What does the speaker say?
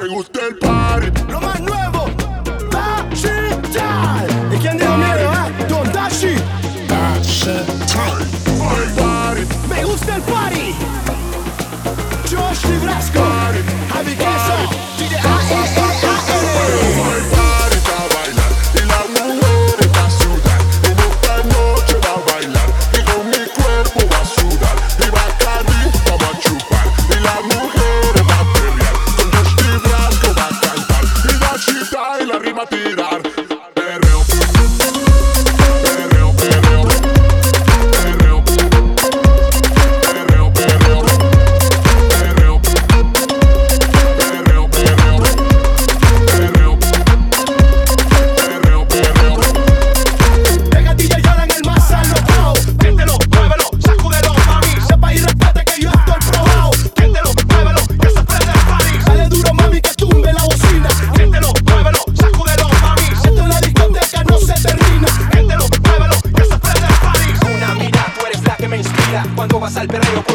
Me gusta el party. Lo más nuevo. Dashi Time. ¿Y quién dijo miedo, eh? Don Dashi. Dashi Time. Me gusta el party. Josh Nebraska. a tirar. pasa el perreo